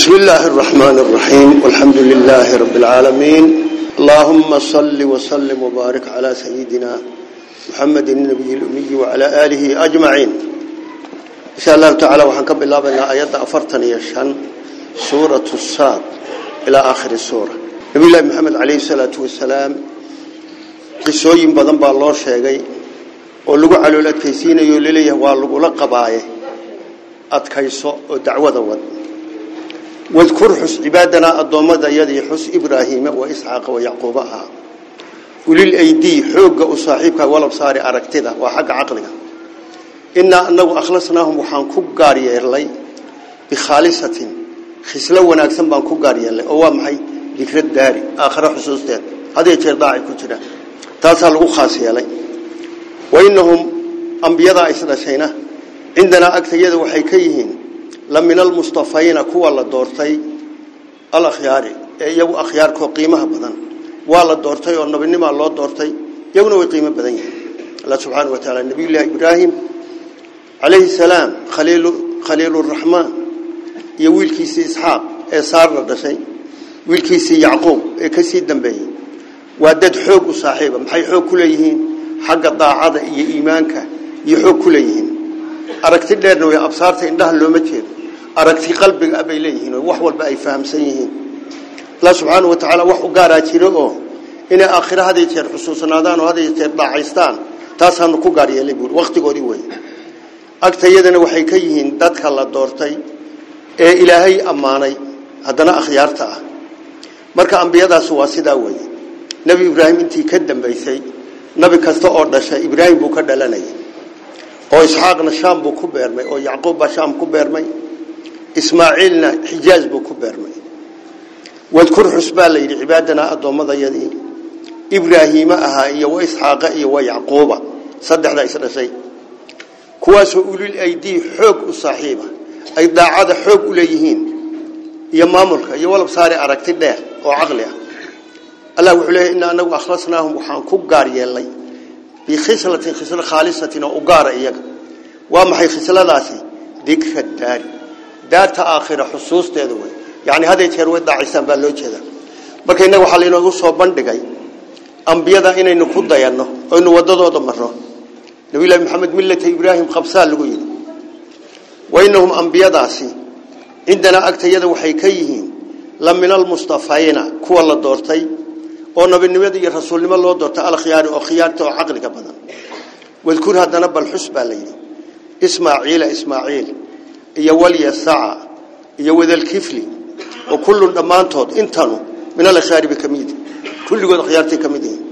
بسم الله الرحمن الرحيم والحمد لله رب العالمين. اللهم صل وسلم وبارك على سيدنا محمد النبي الأمي وعلى آله أجمعين. إن شاء الله تعالى وحنكب الله بنا آيات أفرتني يشان سورة الصاد إلى آخر السورة. نبي الله محمد عليه الصلاة والسلام قصوين بدن بالله شيئا ولغو على الأدكيسين يولي ولغو لقباية أدكيسو ودعوة ود wadkur xus cibaadanaa addoommada yadii xus ibraahiima wa isxaaqa wa yacquuba ahaa ulil aydii xoogga u saaxiibka walabsaari aragtida waa xagga caqliga. Innaa anagu akhlasnaahum waxaan ku gaar yeelnay bikhaalisatin khislo wanaagsan baan ku gaar yeelnay oo waa maxay? Dikra daari aakhira xusuusteed. Hadee jeer daacay ku jira taasaa lagu khaas yeelay. لمن المصطفين كوا لا al-akhyar iyagu akhyarko qiimaha badan waa la doortay oo nabinimo loo doortay iyaguna way qiimo badan yihiin Allah subhanahu wa ta'ala nabiyullah ibrahim alayhi salam khalil khalilur rahman iyo wiilkiisa ishaq ee saar la dhashay wiilkiisa yaqoob ee ka sii dambeeyay waa dad xoog u saaxiiba maxay xoog ku leeyihiin xagga daacada iyo iimaanka iyo xoog ku leeyihiin aragti aragti qalbiga abay leeyihiin wax walba ay fahamsan yihiin. Allah subhanahu wa ta'ala wax u gaaraa jiro oo aakhira haday jeer xusuusnaadaan oo haday jeer dhaacaystaan taasaan ku gaar yeelay buur waqtigoodii way agtayadana waxay ka yihiin dadka la doortay ee ilaahay amaanay haddana akhyaarta ah. Marka ambiyadaas waa sidaa way nabi ibraahim intii ka dambeysay nabi kasta oo dhashay ibraahim buu ka dhalanayay. Oo isxaaqna shaam buu ku beermay oo yacquub baa shaam ku beermay ismaaciilna xijaaz buu ku beermay. Wadkur xusbaa la yidhi cibaadana addoommadayadii ibraahiima ahaa iyo wa isxaaqa iyo wa yacquuba saddexda is dhashay. Kuwaasoo ulil aydii xoog u saaxiiba ay daacada xoog u leeyihiin iyo maamulka iyo walab saare aragti dheer oo caqli ah. Allah wuxuu leeyahay inna anagu akhlasnaahum waxaan ku gaar yeelnay bikhislatin aakhira xusuusteeda way yani haday jeer way daacisaan baa loo jeedaa marka inaga waxaa lainoogu soo bandhigay ambiyada inaynu ku dayanno oynu wadadooda marno nabiyullaahi maxamed millata ibraahim qabsaa lagu yidhi wainahum ambiyadaasi cindanaa agtayada waxay ka yihiin la min almustafayna kuwa la doortay oo nabinimada iyo rasuulnimo loo doortay alkhiyaari oo khiyaarta oo caqliga badan wadkur haddana bal xus baa la yidhi ismaaciila ismaaciil oo kullun dhammaantood intanu min alakhaaribi ka mid kulligood khiyaartay ka mid yihiin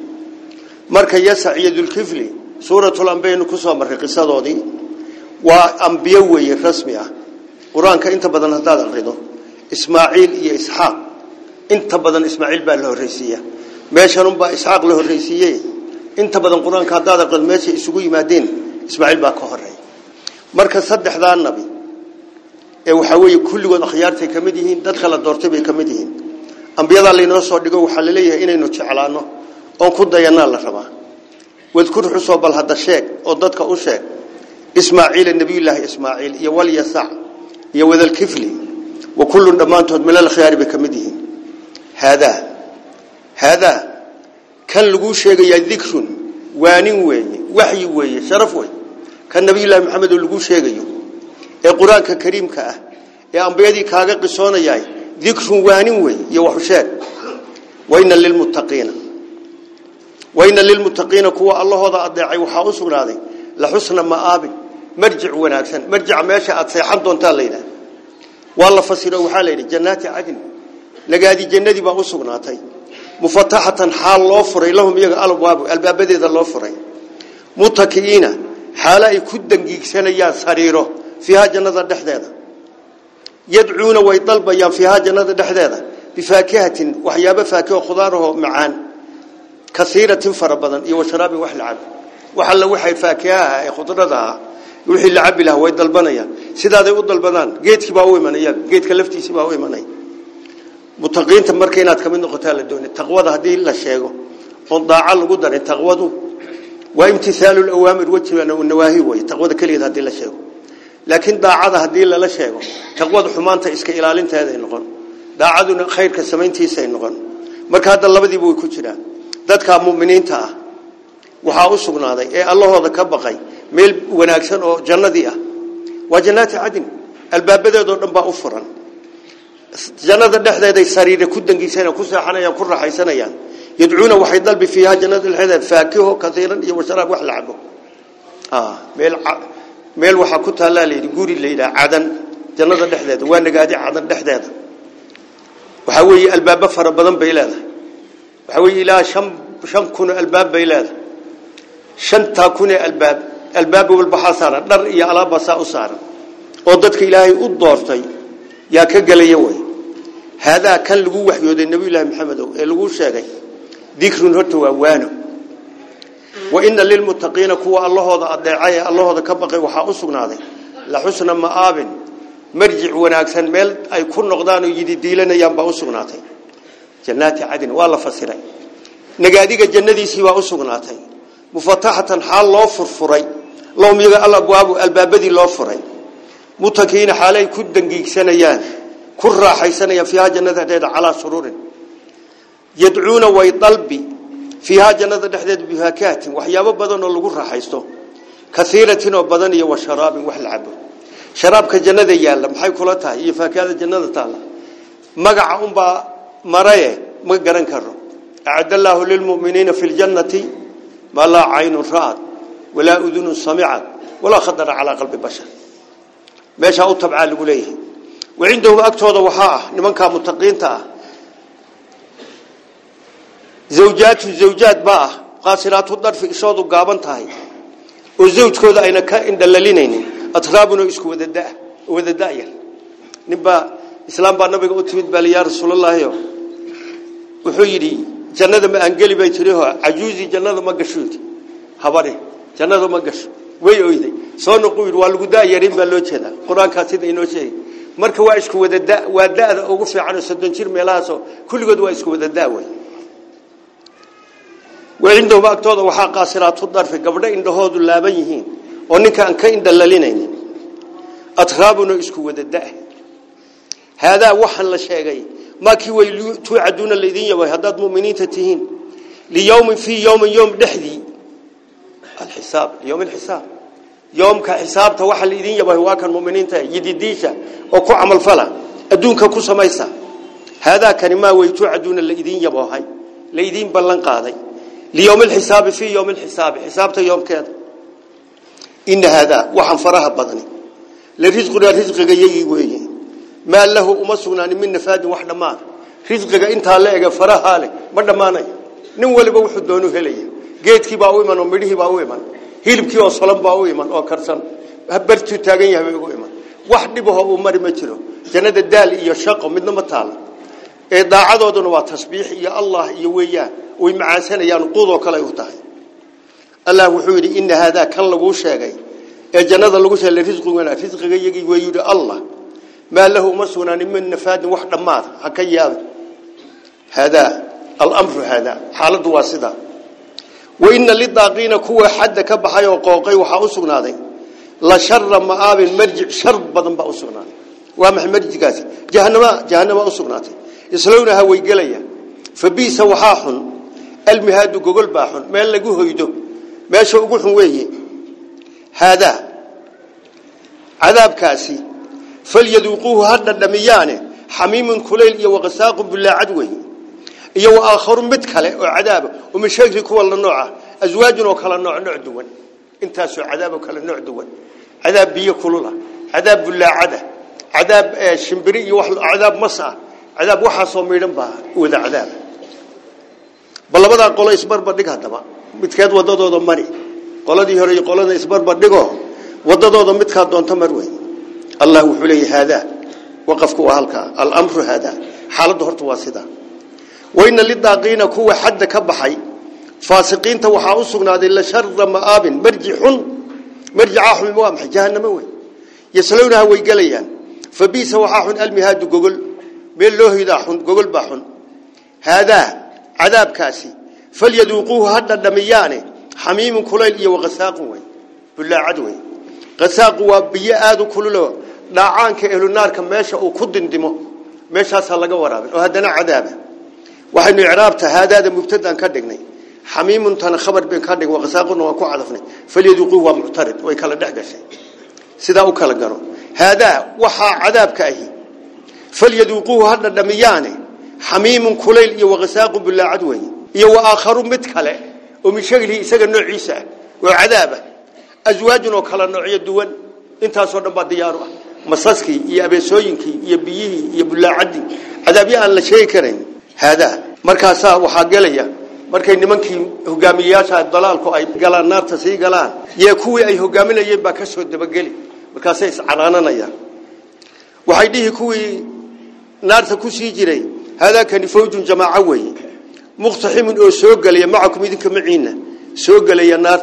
marka yasac iyo dulkifli suuratul anbiyaynu ku soo marray qisadoodii waa ambiyo weeye rasmi ah qur-aanka inta badan haddaad aqrido ismaaciil iyo isxaaq inta badan ismaaciil baa la horreysiiya meeshanunbaa isxaaq la horreysiiye inta badan qur-aanka haddaad aqrido meeshay isugu yimaadeen ismaaciil baa ka horeeya marka saddexdaa nabi ee waxa weeye kulligood akhyaartay ka mid yihiin dadka la doortay bay ka mid yihiin ambiyadaa laynoo soo dhigo waxaa la leeyahay inaynu jeclaano oon ku dayanaa la rabaa wadkur xusoo bal hadda sheeg oo dadka u sheeg ismaaciila nabiyullaahi ismaaciil iyo walyasac iyo wadalkifli wa kullun dhammaantood min alkhyaari bay ka mid yihiin haadaa haadaa kan laguu sheegayaa dikrun waanin weeye waxyi weeye sharaf wey kan nabiyullaahi maxamed oo laguu sheegayo ee qur-aanka kariimka ah ee ambiyadii kaaga qisoonayahay dikrun waanin wey iyo waxu sheeg wayna lilmuttaqiina wayna lilmuttaqiina kuwa allahooda adeecay waxaa u sugnaaday la xusna ma'aabin marjic wanaagsan marjica meesha aad seexan doontaa la yidhaha waa la fasiro waxaa la yidhi jannaati cadni nagaadi jannadii baa u sugnaatay mufataxatan xaal loo furay lahum iyaga albaabu albaabadeeda loo furay mutakiina xaalo ay ku dangiigsanayaan sariiro jannada dhexdeeda yadcuuna way dalbayaan fiiha jannada dhexdeeda bifaakihatin waxyaabo faakiho khudaaraho macaan kasiiratin fara badan iyo washaraabin wax lacab wax alla waxay faakihaha ee khudradaha wixii la cabi lahaa way dalbanayaan sidaaday u dalbadaan geedkii baa u imanaya geedka laftiisii baa u imanaya mutaqiinta marka inaad kamid noqotaa la doonay taqwada haddii la sheego oon sheego taqwada xumaanta iska ilaalinteeda ay noqon daacaduna khayrka samayntiisa ay noqon marka hadda labadiiba way ku jiraan dadka mu'miniinta ah waxaa u sugnaaday ee allahooda ka baqay meel wanaagsan oo jannadii ah waa jannaati cadin albaabadeedoo dhan baa u furan jannada dhexdeeday sariire ku dangisanayaan ku seexanayaan ku raaxaysanayaan yadcuuna waxay dalbi fiiha jannada dhexdeeda faakiho kasiiran iyo washaraab wax la cabo meel meel waxaa ku taallaa layidhi guri la yidhaha cadan jannada dhexdeeda waa nagaadi cadan dhexdeeda. Waxaa weeye albaabo fara badan bay leedahay. Waxaa weeye ilaa shan shan kun albaab bay leedahay. Shantaa kun ee albaab albaab walbaxaa saaran dhar iyo alaabba saa u saaran. Oo dadka ilaahay u doortay yaa ka gelaya way. Haadaa kan lagu waxyooday nabiyullaahi maxamedow ee lagu sheegay dikrun horta waa waano wa ina lilmuttaqiina kuwa allahooda adeecay ee allahooda ka baqay waxaa u sugnaaday la xusna ma'aabin marjic wanaagsan meel ay ku noqdaan oo yidi diilanayaan baa u sugnaatay jannaati cadin waa la fasiray nagaadiga jannadiisii baa u sugnaatay mufataxatan xaal loo furfuray lahum yaga alabwaabu albaabadii loo furay mutakiina xaalay ku dangiigsanayaan ku raaxaysanayaan fiiha jannada dhexdeeda فيها جلد دحدد بفاكات وحياب بدن لو راخيستو كثيرة تنو بدن و شراب و لعب شراب كجنده يالا محي كولا تا هي إيه فاكات جنده تالا. مغعهم با مريه ما غران كرو. أعد الله للمؤمنين في الجنة ما لا عين رأت ولا أذن سمعت ولا خطر على قلب بشر. ماشي أو تبع لغليه وعندهم اكتوده وها متقين تا. Ah oo zawjkooda ayna ka indhalalinaynin atraabun oo isku wadada wadadaya ninba islaam baa nabiga u timid baa yaa rasuulullaahi wuxuu yidhi jannada ma aan geli bay tiri oo ajuuzi jannada ma gasho habare jannada ma gasho way oyday soo noqo yiri waa lagu daayarin baa loo jeedaa quraanka sida inoo sheegay marka waa isku wada daa waa daada ugu fiican soddon jir meelahaas kulligood waa isku wada daa way وعندهم أكتوضا وحا قاصرات الضرف قبل إندهود لابن يهين. ونكا أنك إند اللالين أترابنا إسكو ودداء هذا وحن لشيغي. ما كي توعدون الذين يوي هداد مؤمنين تتهين. ليوم في يوم يوم دحدي الحساب يوم الحساب. يوم كحساب توحى الذين يوي واكا المؤمنين يديديشا. وكو عمل فلا. أدونك كو سميسا. هذا ما ويتوعدون الذين يوي ليدين بلن قاضي. ليوم الحساب في يوم الحساب حسابته يوم كذا إن هذا وحن فرها بدني لرزقنا رزق جيي ويه ما له أمسنا من نفاد وحنا ما. رزق أنت هلا فرها لك ما دمانه نقول بوح الدونه هليه جيت كي باوي من ومريه باوي من. هيلب كي وصلب باوي من أو كرسن هبرت تاجين يا باوي من. واحد به أمر مجرو جند الدال يشق من مطال ee daacadooduna waa tasbiix iyo Allah iyo weeyaan in hada kan lagu sheegay ee jannada lagu sheegay risqiga risqiga yigi way yiri Allah ma lahu masunan min nafad wax dhamaad haka yaab hada al-amr hada xaaladu waa sida wa inna lidaqina kuwa hadda ka baxay oo qooqay waxa u sugnaaday la sharra ma'abin marji' shar badan ba u sugnaaday waa maxmarjigaasi jahannama jahannama u sugnaatay يسلونها ويقليا فبيس وحاح علمي هذا جوجل باحن ما لقوه يدو ما شو أقولهم ويه هذا عذاب كاسي. فليذوقوه هذا الدميانة. حميم كليل يوغساق بالعدوه يو آخر متكله وعذاب ومشاكل كل النوع أزواج وكل نوع نعدون أنت سو عذاب وكل النوع دون. عذاب بيكلولا عذاب بالعدة عذاب آه، شمبري يوح عذاب مصع عذاب وحصو ميلن وذا عذاب. Cadaab balabada qolo isbarbar dhig hadaba midkeed wadadooda mari qoladii hore iyo qolada isbarbar dhigo wadadooda midka doonto mar weey allah wuxuu leeyahay hada waqafku waa halka al-amru hada xaaladu horta waa sida wayna lidaqina kuwa hadda ka baxay faasiqiinta waxa u sugnaaday la sharra maabin marjihun marjaahum wa jahannama way yaslawnaha way galayaan fabisa waxahun almihad gogol meel loo hidaa xun gogol baa xun cadaabkaasi falyaduuquuhu hadha dhamiyaane xamiimun kulayl iyo waqasaaqun wey bullaacad wey qasaaqu waa biyo aada u kululo dhaacaanka ehlunaarka meesha uu ku dindimo meeshaasaa laga waraabin oo haddana cadaaba waxaynu icraabta haadaada mubtadaan ka dhignay xamiimuntana khabar ben ka dhig qasaaquna waan ku cadafnay falyaduquu waa muctarid way kala dhex gashay sidaa u kala garo haadaa waxaa cadaabka ahi falyaduuquuhu ha dhadhamiyaane حميم كليل وغساق بلا عدوي يو آخر متكله ومن شغله يسجد نوع عيسى وعذابه. أزواج وكلا نوعية دون إنت صورنا بعد ياروه مصاصكي يا بسويك يا بيه يا بلا عدي. هذا بيع الله شيء كرين. هذا مركزا وحاجله يا مركز نمك هجاميات هاد ضلال كوي قال النار تسي قال يا كوي أي هجامين يجيب بكسر دبجلي مركزا يس عرانا نيا وحيديه كوي نار تكوسي جري هذا كان فوج جماعوي مقتحم أو سوق لي معكم إذا كمعينا سوق لي النار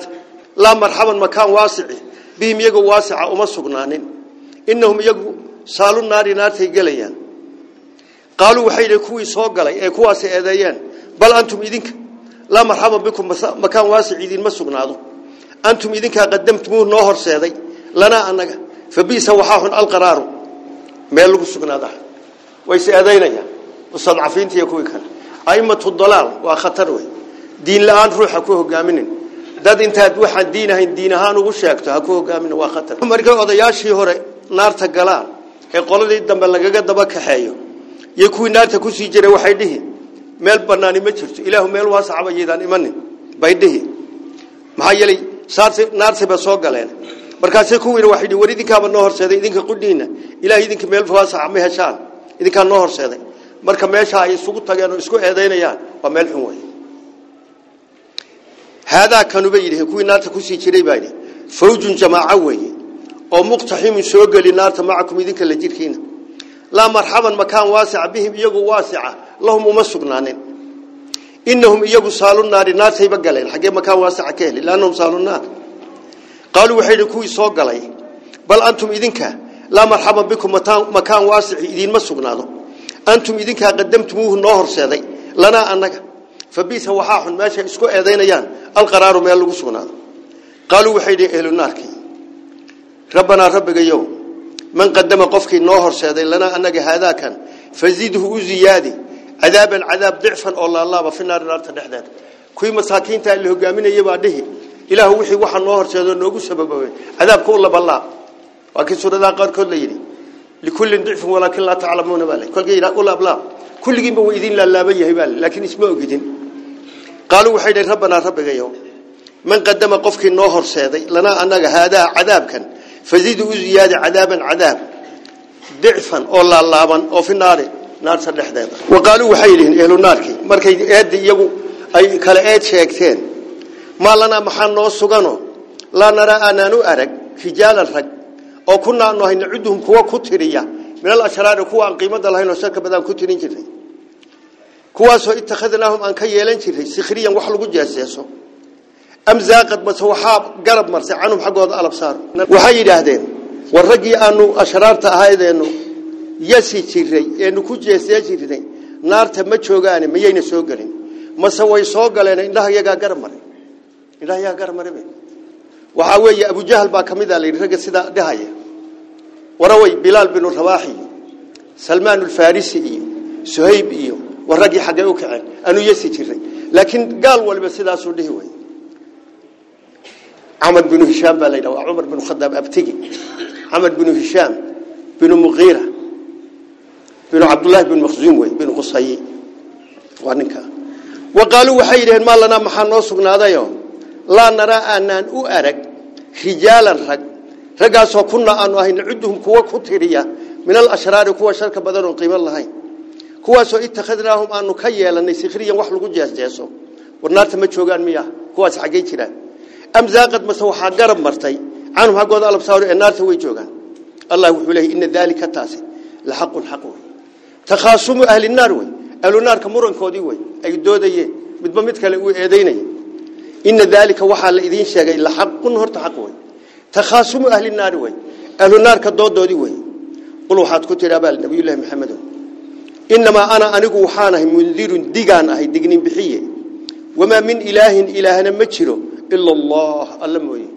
لا مرحبا مكان واسع. بهم يجو واسع وما سجنانين إنهم يجو سالوا النار النار تيجي قالوا وحيد كوي سوق اي أكو واسع أذيان بل أنتم إذا لا مرحبا بكم مكان واسع إذا ما سجنانو أنتم إذا كقدمتمون نهر سادي لنا أن فبيس وحاهن القرار. ما لقوا سجنانه ويس أذينا يعني mustadcafiinta iyo kuwii kale. Aimatu dalaal waa khatar wey diin la'aan ruuxa ku hogaaminin. Dad intaad waxaan diin ahayn diin ahaan ugu sheegto ha ku hogaamin waa khatar. Markay odayaashii hore naarta galaan ee qoladii dambe lagaga daba kaxeeyo iyo kuwii naarta ku sii jiray waxay dhihi meel banaani ma jirto. Ilaahu meel waasacaba yaydaan imanin. Bay dhihi. Maxaa yeelay saarti naartiba soo galeen. Markaasay kuwiina waxay dhihi war idinkaaba noo horseeday idinka qudhiina ilaah idinka meel waasaca ma heshaan. Idinkaa noo horseeday marka meesha ay isugu tageen oo isku eedaynayaan waa meel xun wey haadaa kanuba yidhi kuwii naarta kusii jiray baa yidhi fawjun jamaaco weeye oo muqtaximun soo geli naarta macakum idinka la jirkiina laa marxaban makaan waasica bihim iyagu waasica lahum uma sugnaanin inahum iyagu saalu naari naartayba galeen xaggee makaan waasica ka heli laannahum saalu naar qaaluu waxay yidhi soo galay bal antum idinka laa marxaban bikum makaan waasici idiinma sugnaado أنتم إذن كقدمتموه النهر سيدي. لنا أنك. فبيث وحاح ماشى إسكو أذينيان القرار ما يلقصونا قالوا وحيد أهل النار ربنا ربك يوم من قدم قفك النهر سيدي. لنا أنك هذا كان. فزيده زيادة. عذابا عذاب ضعفا. الله الله في النار النار تنحذات كوي مساكين تأله قامين يباده إله وحي وحا النهر سيدي. نوغو سببه. عذاب كو بالله. وكي سورة ذا قار كود ليلي walaakin laa taclamuuna baa le kolkii yidhaha ulablaa kulligiinba waa idin laalaaban yahay baa le laakiin isma ogidin qaaluu waxay dhahay rabbanaa rabbigayow man qadama qofkii noo horseeday lanaa annaga haadaa cadaabkan fazidu u ziyaadi cadaaban cadaab dicfan oo laalaaban oo fi naari naarta dhexdeeda wa qaaluu waxay yidhihiin ehlu naarkii markay eeddi iyagu ay kale eed sheegteen maa lanaa maxaa noo sugano laa naraa aanaan u arag rijaalan rag oo kunaa aanu hayna cuduhum kuwa ku tiriya min alashraari kuwa aan qiimada lahayn oo sharka badan ku tirin jirnay kuwaasoo ittakhadnaahum aan ka yeelan jiray sikhriyan wax lagu jeeseeso am zaaqad bas waxaa garab marsay canhum xaggooda alabsaar waxay yidhaahdeen war aanu ashraarta ahaydeenu yasi jiray eenu ku jeesee jirnay naarta ma joogaane mayayna soo gelin mase way soo galeen indhaha iyagaa garab maray indhaha iyagaa garab maray waxaa weeye abujahal baa ka mid a layidhi ragga sidaa dhahaya warawey bilaal binu rabaax iyo salmaan alfarisi iyo suhayb iyo war raggii xaggee u kaceen aanu yasi jiray laakiin gaal waliba sidaasuu dhihi way camar binu hishaam baa la yidhaha waa cumar binu khadaab abtigi camar binu hishaam binu muqiira binu cabdullaahi bin makhzuum wey binu qusayi waa ninka wa qaaluu waxay yidhaheen maa ku tiriya min alashraari kuwa sharka badan oon qiimo lahayn kuwaasoo ittakhadnaahum aanu ka yeelanay sikhriyan wax lagu jeesjeeso war naarta ma joogaan miya kuwaas xaggey jiraan am zaaqad mase waxaa garab martay canhum xaggooda alabsaaru ee naarta way joogaan allah wuxuu leeyay ina daalika taasi la xaqun xaq wey takhaasumu ahli naar wey ahlu naarka murankoodii wey ay doodayeen midba mid kale uu eedaynaya ina daalika waxaa la idiin sheegay la xaqun horta xaq wey takhaasumu ahli naari wey ahlu naarka doodoodii wey qul waxaad ku tidhaa baa nabiyullaahi maxamedow inamaa ana anigu waxaanahay mundirun digaan ahay dignin bixiye wamaa min ilaahin ilaahna ma jiro ila allah alla mooye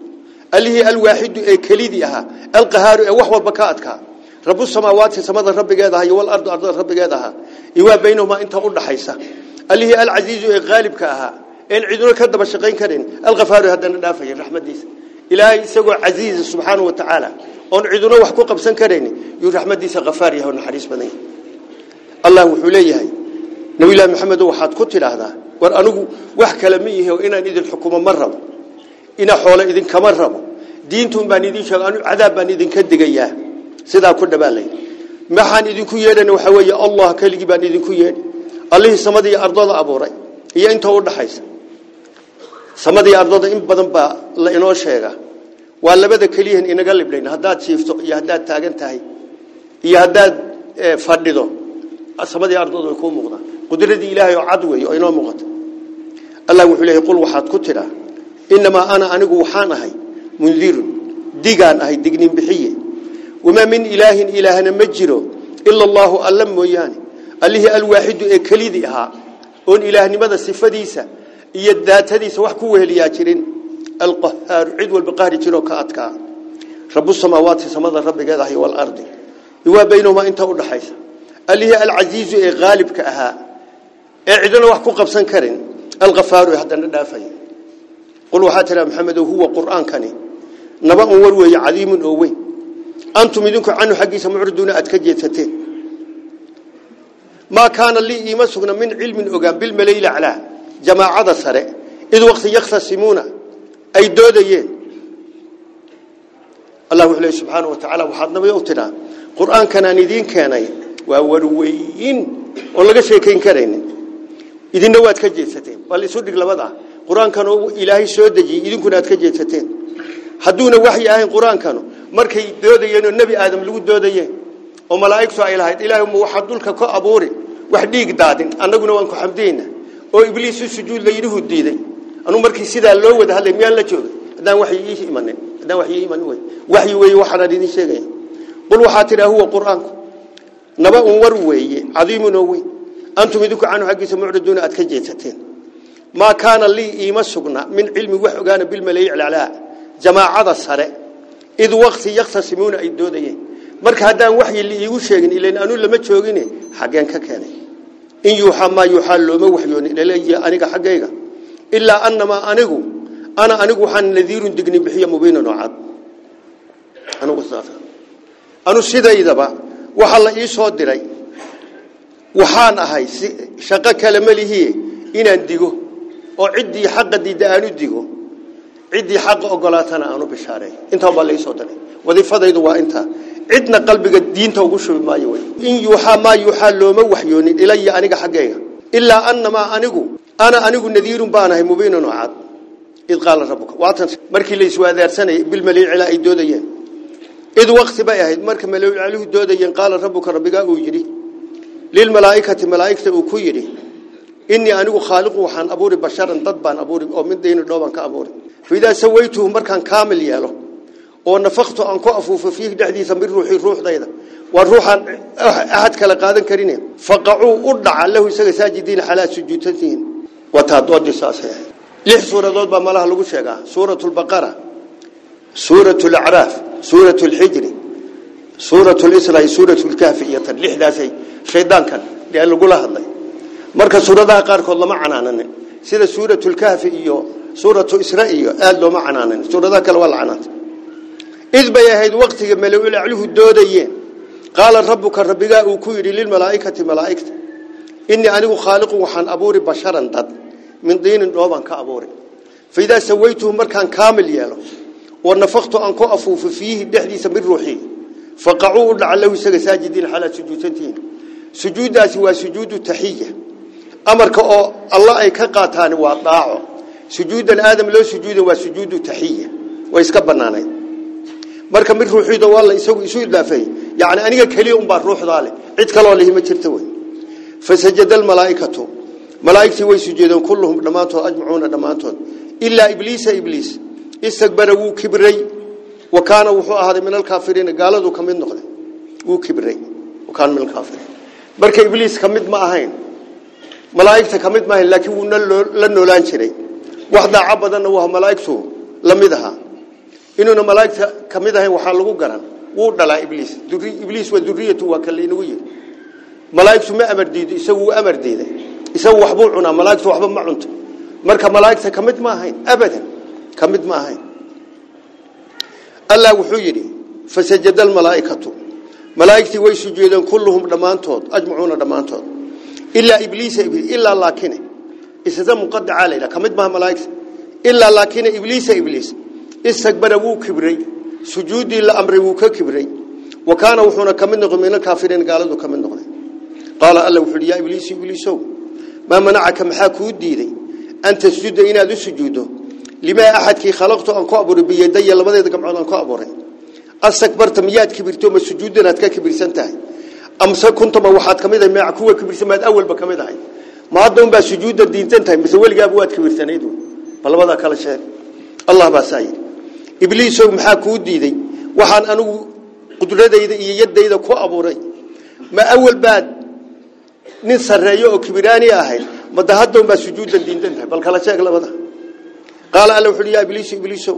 allihii alwaaxidu ee kelidii ahaa alqahaaru ee wax walba ka adkaa rabu samaawaati samada rabbigeeda ahaa iyo walardu ardada rabbigeeda ahaa iwaa baynahumaa inta u dhaxaysa allihii alcasiizu ee qaalibka ahaa een ciduna ka daba ilaahay isagoo casiiza subxaanahu wa tacaala oon ciduna wax ku qabsan karayn yuu raxmadiisa qafaar yahay oo naxariis badan yahay allah wuxuu leeyahay nabiyullaahi maxamedo waxaad ku tidhaahdaa war anigu wax kale ma yihi oo inaan idin xukumo ma rabo ina xoolo idinkama rabo diintun baan idin sheega anu cadaab baan idinka digayaa. Sidaa ku dhabaalay. Maxaan idinku yeedhana waxa weeye allah keligii baan idinku yeedhi samadii ardada in badan baa la inoo sheega. Waa labada keliyan inaga libdhayn haddaad jiifto iyo haddaad taagan tahay iyo haddaad fadhido samadii ardadu way kuu muuqdaan. Ilaahay oo cad weeye oo inoo allah wuxuu leeyahay qul waxaad ku tidhaa innamaa ana anigu waxaan ahay mundirun digaan ahay dignin bixiye. Wamaa min ilaahin ilaahna ma jiro ila allaahu alla mooyaane. Allihii ee kelidii ahaa oon ilaahnimada sifadiisa يداتدي سوح كوه اللي ياكلين القهار عدو البقاري كلو كاتكا رب السماوات سماد الرب جذه والأرض هو بينهما أنت والحيس اللي هي العزيز غالب كأها عدنا وحكو قبسن كرين الغفار هذا الدافعي قلوا حاتنا محمد هو قرآن كني نبأ أول وهي عظيم أوي أنتم يدك عنه حقي سمعردون أتكجيتته ما كان اللي يمسكنا من علم أجا بالملايل علاه jamaacada sare id waqti yakhtasimuuna ay doodayeen. Allah wuxuu leeyahy subxaanahu wa tacaala waxaad nabi u tidhaa qur'aankanaan idiin keenay waa warweyn oo laga sheekayn karaynin idinna waad ka jeedsateen. Bal isu dhig labadaa qur'aankanu ilaahay soo dejiyey idinkuna aad ka jeedsateen. Hadduuna waxyi ahayn qur'aankanu markay doodayeen oo nebi aadam lagu doodayeen oo malaa'igtu ay lahayd ilaahay ma waxaad dhulka ka abuuri wax dhiig daadin annaguna waan ku xamdiyeyna oo ibliis u sujuud la yidhihu diiday anuu markii sidaa loo wada hadlay miyaan la joogay haddaan waxyi ii imanin haddaan waxyi ii imanin wey waxyi weeye waxaanaan idin sheegaya qul waxaa tidhaa huwa qur-aanku naba un war weeye cadiimun oo weyn antum idinku canhu xaggiisa mucriduuna aad ka jeedsateen maa kaana lii iima sugna min cilmi wax ogaana bilmalayci calaa jamaacada sare id waqti yakhtasimuuna ay doodayeen marka haddaan waxyi la iigu sheegin ilan anu lama joogine xaggeen ka keenay in yuuxaa maa yuuxaa looma waxyoonin ilaya aniga xaggayga. Ilaa annamaa anigu ana anigu waxaan nadiirun digni bixiya mubiinan oo cad. Anigu anu sidaydaba waxa la ii soo diray. Waxaan ahay shaqo kale malihiye inaan digo oo ciddii xaqa diidda aanu digo ciddii xaqa ogolaatana aanu bishaareey intaa baa la ii soo diray. Wadiifadaydu waa intaa عدنا قلبك الدين توقشوا بما يوي إن يوحى ما يوحى لوما وحيوني إلي أنيق حقيقة إلا أنما أنيقو أنا أنيقو نذير بانه مبين ونعاد إذ قال ربك واتنس مركي ليس واذير سنة بالمليع على الدوديين إذ وقت بأيهد مركي مليع على الدوديين قال ربك ربك أجري للملائكة ملائكة أكيري إني أنيقو خالق وحان أبوري بشارا تدبان أبوري أو من دين الدوبان كأبوري فإذا سويته مركا كامل يالو oo nafaktu aan ku afuufo fiihi dhexdiisa min ruuxii ruuxdayda. Waa ruuxaan ahad kala qaadan karin faqacuu u dhaca lahu isaga saajidiina xalaa sujuudsantihiin wataa doodii saasay lix suuradood baa malaha lagu sheegaa. Suuratu lbaqara suuratu lacraaf suuratu lxijri suuratu lisra suuratu lkahfi iyo tan. Lixdaasay shaydaankan dee lagula hadlay. Marka suuradaha qaarkood lama canaananin sida suuratu lkahfi iyo suuratu isra iyo aada looma canaananin suuradaha kale waa la canaantay إذ بيهد وقتك ملو العلوه الدوديين قال ربك ربك أكويري للملائكة ملائكة. إني أنا خالق وحن أبوري بشرا دد من دين نوبان كأبوري. فإذا سويته مركان كامل يالو. ونفقت أنك أفوف فيه دهديس من روحي. فقعوا لعله ساجدين حالة سجودتين سجود سوى سجود تحية. أمرك الله أي كقاتان وطاعه سجود الآدم لو سجود وسجود تحية. ويسكبرنا نايد marka mid ruuxiida waa la isagu isu idaafay yani aniga kaliya un baa ruuxdaa leh cid kaloo lihi ma jirta wey fasajada almalaaikatu malaaigtii way sujuudeen kulluhum dhammaantood ajmacuuna dhammaantood ilaa ibliisa ibliis istagbara wuu kibray wa kaana wuxuu ahaaday min alkaafiriina gaaladuu ka mid noqday wuu kibray wa kaana min alkaafiriin marka ibliis ka mid ma ahayn malaaigta ka mid ma ahayn laakiin wuu la noolaan jiray wax daaco badanna waa malaaigtu la mid ahaa inuuna malaa'igta kamid ahayn waxaa lagu garan wuu dhalaa ibliis duri ibliis waa duriyatu waa kale inagu yiri malaa'igtu ma amar diido isagu amar diiday isagu waxbuu cunaa malaa'igtu waxba ma cunto marka malaa'igta kamid ma ahayn abadan kamid ma ahayn allah wuxuu yidhi fasajada almalaa'ikatu malaa'igtii way sujuudeen kulluhum dhammaantood ajmacuuna dhammaantood ilaa ibliisa ilaa laakine isada muqadaca layla kamid maaha malaa'igta ilaa laakine ibliisa ibliis istakbara wuu kibray sujuudii la amray wuu ka kibray wa kaana wuxuuna kamid noqday min alkaafiriin gaaladu kamid noqday qaala alla wuxuu yaa ibliis ibliisow maa manacaka maxaa kuu diiday an tasjuda inaad u sujuuddo limaa axadkii khalaqtu aan ku abuuray biyadaya labadeeda gamcood aan ku abuuray astakbarta miyaad kibirto ma sujuudanaad ka kibirsan tahay amse kuntama waxaad kamid ahay maac kuwa kibirsan maad awalba kamid ahay ma hadda unbaa sujuudda diintan tahay mise ibliisow maxaa kuu diiday waxaan anigu qudradayda iyo yaddayda ku abuuray ma awal baad nin sarreeyo oo kibiraani ahayd mada hadda unbaa sujuuddan diintan tahay bal kala sheeg labada qaala alla wuxuu yaa ibliisu ibliisow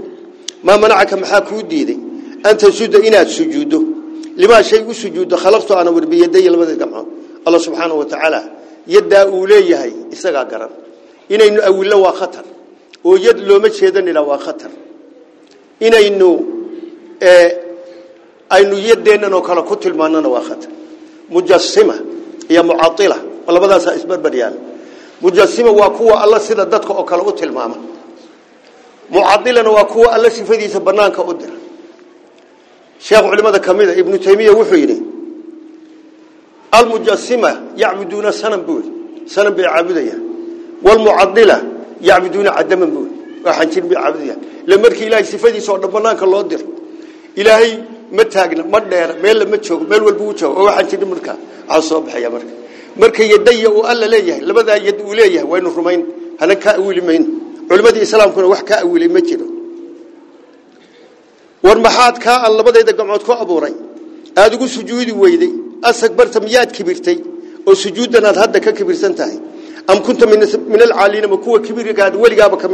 maa manacaka maxaa kuu diiday an tasjuda inaad sujuuddo limaa shay u sujuuddo khalaqtu ana warbiyadaya labada gamcood alla wa tacaala yaddaa uu leeyahay isagaa garan inaynu awillo waa khatar oo yad looma jeedanina waa khatar inaynu aynu yaddeennan oo kale ku tilmaanana waa khatar. Mujasima iyo mucaila labadaasaa isbarbar yaalla waa kuwa alla sida dadka oo kale u tilmaama. Mucailana waa kuwa alla sifadiisa banaanka u dira. Sheekh culimada kamida ibnu taymiya wuxuu yidhi almujasima yacbuduuna sanam buu sanam bay caabudayaan. Walmucaila yacbuduuna cadaman buu waa xanjir bay caabudayaan ila markii ilaahay sifadiisa oo dhan loo diro ilaahay ma taagna ma dheera meel lama joogo meel walba uu joogo. Oo waxaan jirin markaa soo baxaya marka marka yadaya uu alla leeyahay labadaa yad uu leeyahay waynu rumayn. Hana ka awili islaamkuna wax ka awilay ma jiro. War maxaad kaa labadeeda gamcood ku abuuray? Aada ugu sujuudi weyday. Asagbarta miyaad kibirtay? Oo sujuuddan hadda ka kibirsan tahay? Am kunta min alcaaliina ma kuwa kibirkaad weligaaba ka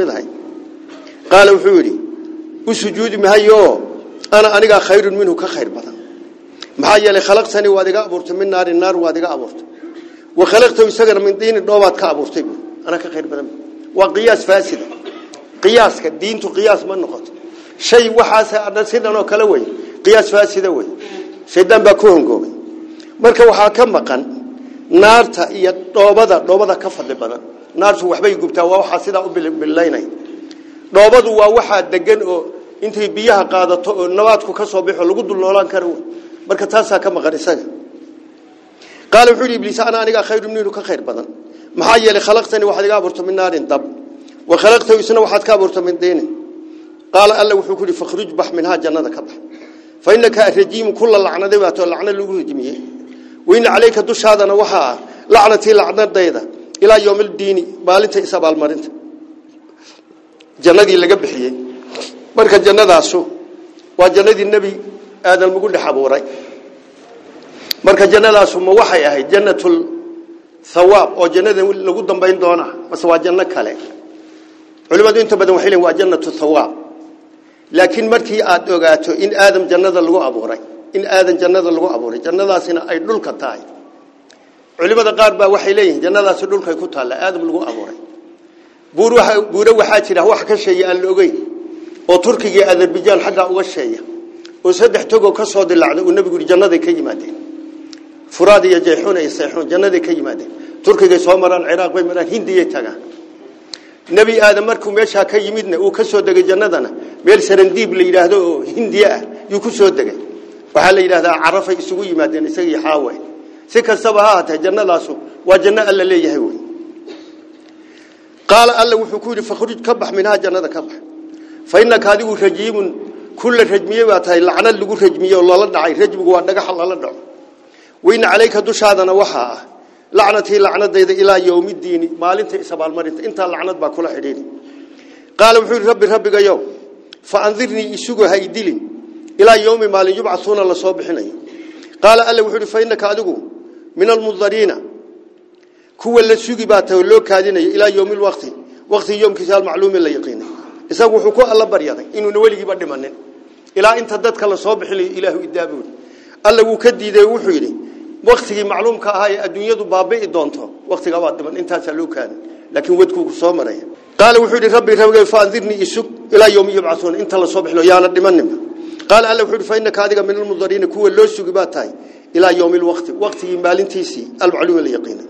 minhu ka khayr badan maxaa yeelay khalaqtanii waad iga abuurtay min naarin naar waad iga abuurtay wa khalaqtahu isagana min diinin dhoobaad ka abuurtay bu ana ka khayr badan waa qiyaas faasida qiyaaska diintu qiyaas ma noqoto shay waxaas sidan oo kale wey qiyaas faasida wey shaydaan baa ku hongoobay marka waxaa ka maqan naarta iyo dhoobada dhoobada ka fadli badan naartu waxbay gubtaa waa waxaa sidaa u bilaynay dhoobadu waa waxaa degan oo intay biyaha qaadato oo nabaadku ka soo baxo lagu dul noolaan karo marka taasaa ka maqan isaga qaala wuxuu yidhi ibliis ana anigaa khayru minhu ka khayr badan maxaa yeelay khalaqtanii waxaad iga abuurtay min naarin dab wa khalaqtahu isna waxaad ka abuurtay min diinin qaala alla wuxuu ku yidhi fakhruj bax minhaa jannada ka bax fa innaka rajiimu kulla lacnaday baato lacna lagu rajmiyey wayna calayka dushaadana waxaa ah lacnatii lacnadayda ilaa yowmildiini maalinta isabaalmarinta jannadii laga bixiyey. Marka jannadaasu waa jannadii nebi aadam lagu dhex marka jannadaasu ma waxay ahayd jannatul thawaab oo jannada lagu dambayn doona mase waa janno kale. Culimadu inta badan waxay leeyihiin waa jannatu thawaab. Laakiin markii aad ogaato in aadam jannada lagu abuuray in aadan jannada lagu abuuray jannadaasina ay dhulka tahay. Culimada qaar baa waxay leeyihiin jannadaasi dhulkay ku taalla aadam lagu abuuray buur waxa buura waxaa jira wax ka sheeya aan la ogeyn oo turkiga iyo azerbaijan xaggaa uga sheeya oo saddex togoo ka soo dilacda uu nabigu yidhi jannaday ka yimaadeen furaad iyo jayxuun iyo sayxuun jannaday ka yimaadeen turkigay soo maraan ciraaq bay maraan hindiyay tagaan nebi aadam markuu meeshaa ka yimidna uu ka soo degay jannadana meel sarandiib la yidhaahdo oo hindiya ah ku soo degay waxaa la yidhahdaa carafay isugu yimaadeen isaga iyo xaawe si kastaba ha ahaatee jannadaasu waa janno alla leeyahay قال الله وحو كوري فخرج كبح منها جنة كبح. فإنك هذه رجيم كل رجمية واتهي لعنة لقو رجمية والله لدعى رجم قواندك حال الله لدعى وإن عليك دوش هذا وحا لعنتي لعنة إذا إلى يوم الدين. ما لنت إسابة المرنت إنت اللعنة با كل حدين قال وحو ربي ربك يوم فأنذرني إسوق هاي الدين إلى يوم ما لن يبعثون الله صبحنا قال الله وحو فإنك هذا من المضارين kuwa la sugi baa tahay loo kaadinayo ilaa yowmi lwaqti waqti yoomkiisa almacluumi la yaqiinay isagu wuxuu ku alla baryaday inuuna weligiiba dhimanin ilaa inta dadka la soo bixinayo ilaahu idaabuun alla wuu ka diiday wuxuu yidhi waktigii macluumka ahaa ee adduunyadu baabi'i doonto waktigaa waa dhiman intaasaa loo kaaday laakiin wadkuuku soo maraya qaala wuxuu yidhi rabbi rabbiga faandirnii isug ilaa yowmi yubcasuun inta la soo bixinayo yaana dhimaninba qaala alla wuxuu yidhi fa innaka adiga min almudariina kuwa loo sugi baa tahay ilaa yowmi lwaqti waqtigii maalintiisii almacluumi la yaqiina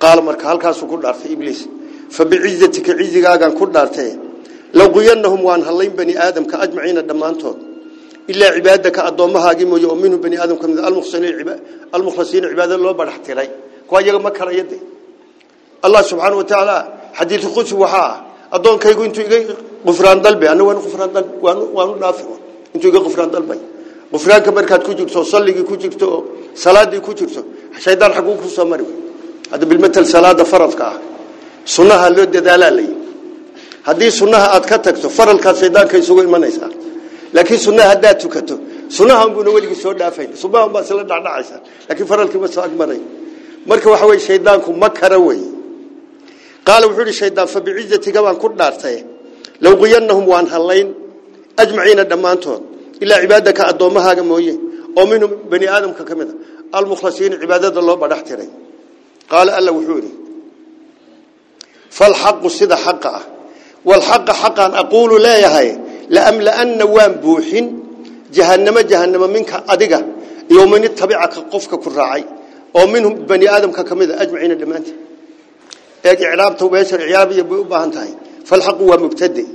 قال مركا هلكاسو كودارت إبليس. فبعزتك عزيغاغا كودارت لو قينهم وان هلين بني آدم كأجمعين دمانتود إلا عبادك ادمهاغي مو يؤمنو بني آدم كم المخلصين عباد المخلصين عباد لو بارختري كوايغا ما كرايدي الله سبحانه وتعالى حديث قدس وها أدون كايغو انتو اي غفران دلبي. أنا وأنا غفران دل وأنا وأنا نافو انتو اي غفران دلبي. غفران كبركات كوجيرتو صليغي كوجيرتو صلاهدي كوجيرتو شيطان حقوقو سو مريو. Hadda bilmatal salaada faradka ah sunnaha loo dadaalaa la haddii sunnaha aad ka tagto faralkaad shaydaanka isugu imanaysaa laakiin sunnaha haddaad tukato sunnaha unbuuna weligii soo dhaafayn sunnaha unbaa isla dhacdhacaysa laakiin faralkiiba soo agmaray marka waxa weye shaydaanku ma kara wey qaala wuxuu ihi shaydaan fabicizatika baan ku dhaartay lawqiyanahum waan hallayn ajmaciina dhammaantood ilaa cibaadaka addoommahaaga mooye oo minhum bani aadamka ka mid a almukhlasiina cibaadada loo badhax tiray قال ألا وحوري. فالحق صدى حقه والحق حقا أقول لا يا يهي لأملأن نوان بوحين. جهنم جهنم منك أدقى يومين يتبعك قفك كراعي. ومنهم بني آدم كمذا أجمعين لمن أنت إعلام توبيسر عيابي يبقى فالحق هو مبتدي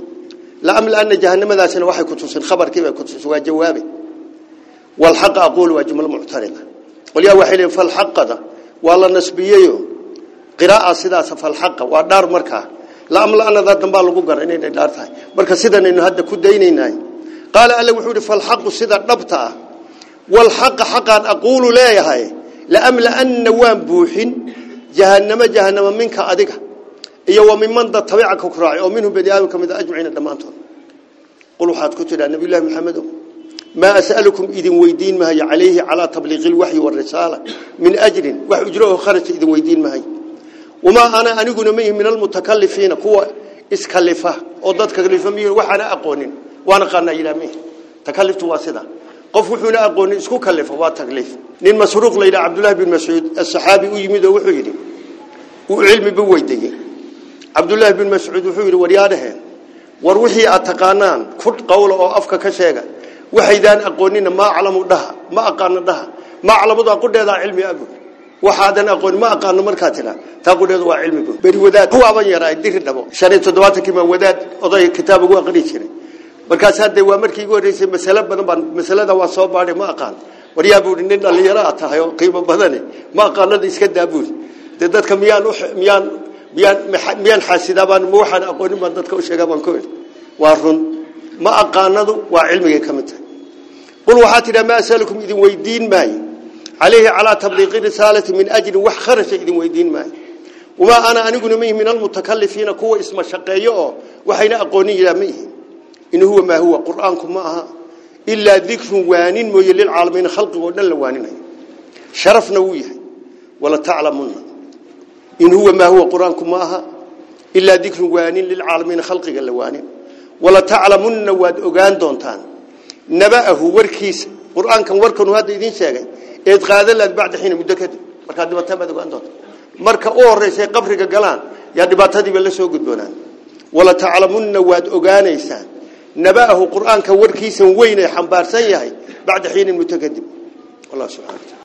لأملأن جهنم ذا سنوحي كتوس الخبر كيف كتوس هو جوابي. والحق أقول وجمل معترضة قل يا وحيلين فالحق هذا ولا نسبيه قراءة سيدا سفال حقا ودار مركا لا أمل أن ذات نبال لقوقر إنه دار ثاني مركا سيدا إنه هدى كديني ناي قال ألا وحود فالحق سيدا نبتا والحق حقا أقول لا يهي لأمل أن نوان بوح جهنم جهنم منك أدقه إيا ومن من ذا طبيعك وكراعي ومنه بدي آمك مذا أجمعين الدمانتون قلوا حاد كتلا نبي الله محمد ما أسألكم إذن ويدين مهي عليه على تبليغ الوحي والرسالة. من أجل وحي أجره خرج إذن ويدين مهي وما أنا أنيقن ميه من المتكلفين قوة إسكلفة. أضد كلفة ميه وحنا أقونين. وانا قلنا إلى ميه تكلفت واسدة. قفوا حنا أقونين. إسكو كلفة واتكلف. نين مسروق ليلة عبد الله بن مسعود. السحابي ويميد وحيري وعلم بويدي. عبد الله بن مسعود وحيري وريانهين وروحي أتقانان. كل قول أو أفكا كشيغة. Dhaha ma aqaano dhaha ma aclamuda qudheedaa cilmi abu waxaadan aqoon ma aqaano markaa tira taa qudheedu waa cilmi bu beri wadaad kuwaaban yaraa diri dhabo shan iyo toddobaatankii baa wadaad oday kitaab ugu aqri jiray markaas hadde waa markii igu horreysay masale badan baan masalada waa soo baadhay ma aqaan waryaa buu nin dhalinyaro aad tahay oo qiimo badane ma aqaanada iska daabuul dee dadka miyaan miyaan miyaan miyaan xaasidaabaan ma waxaan aqoonin baan dadka u sheegaa baan ku idhi waa run ما أقانده وعلمك كمته قل وحاتنا ما أسألكم إذن ويدين ماي. عليه على تبليغ رسالة من أجل وحخرش إذن ويدين ماي. وما أنا أن يقول ميه من المتكلفين كو اسم شقيه وحين أقوني إلى ميه إن هو ما هو قرآنكم معها إلا ذكر وان مي للعالمين خلق ونل وانين شرف نويه. ولا تعلمون. إن هو ما هو قرآنكم معها إلا ذكر وان للعالمين خلق ونل وانين. ولا تعلمون واد أوغان دونتان. نبأه وركيس. قرآن كان وركن وهذا يدين شيء يتغادر له بعد حين مدكت. مركب دبته بعد أجان دونت. مركب أور رئيس قبر كجلان يا دبته دي بلش هو قد ولا تعلمون واد أجان إنسان نبأه قرآن كان وركيس وين حمبار سيئه بعد حين متقدم الله سبحانه